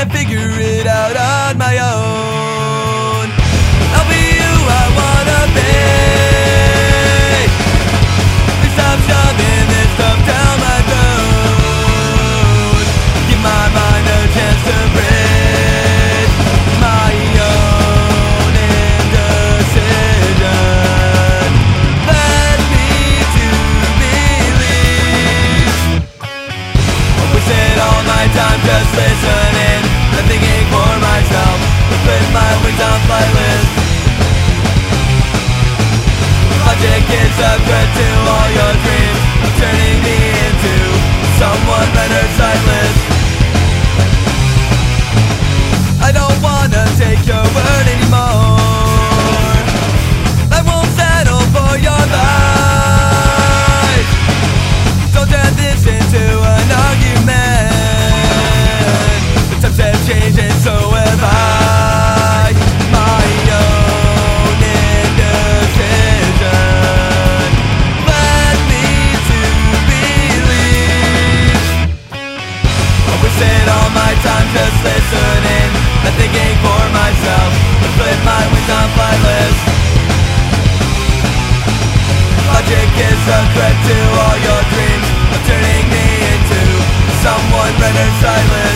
can't figure it out on my own. is a threat to all my time just listening. Not thinking for myself And flip my wings on flightless. Logic is a threat to all your dreams. Of turning me into someone rendered silent.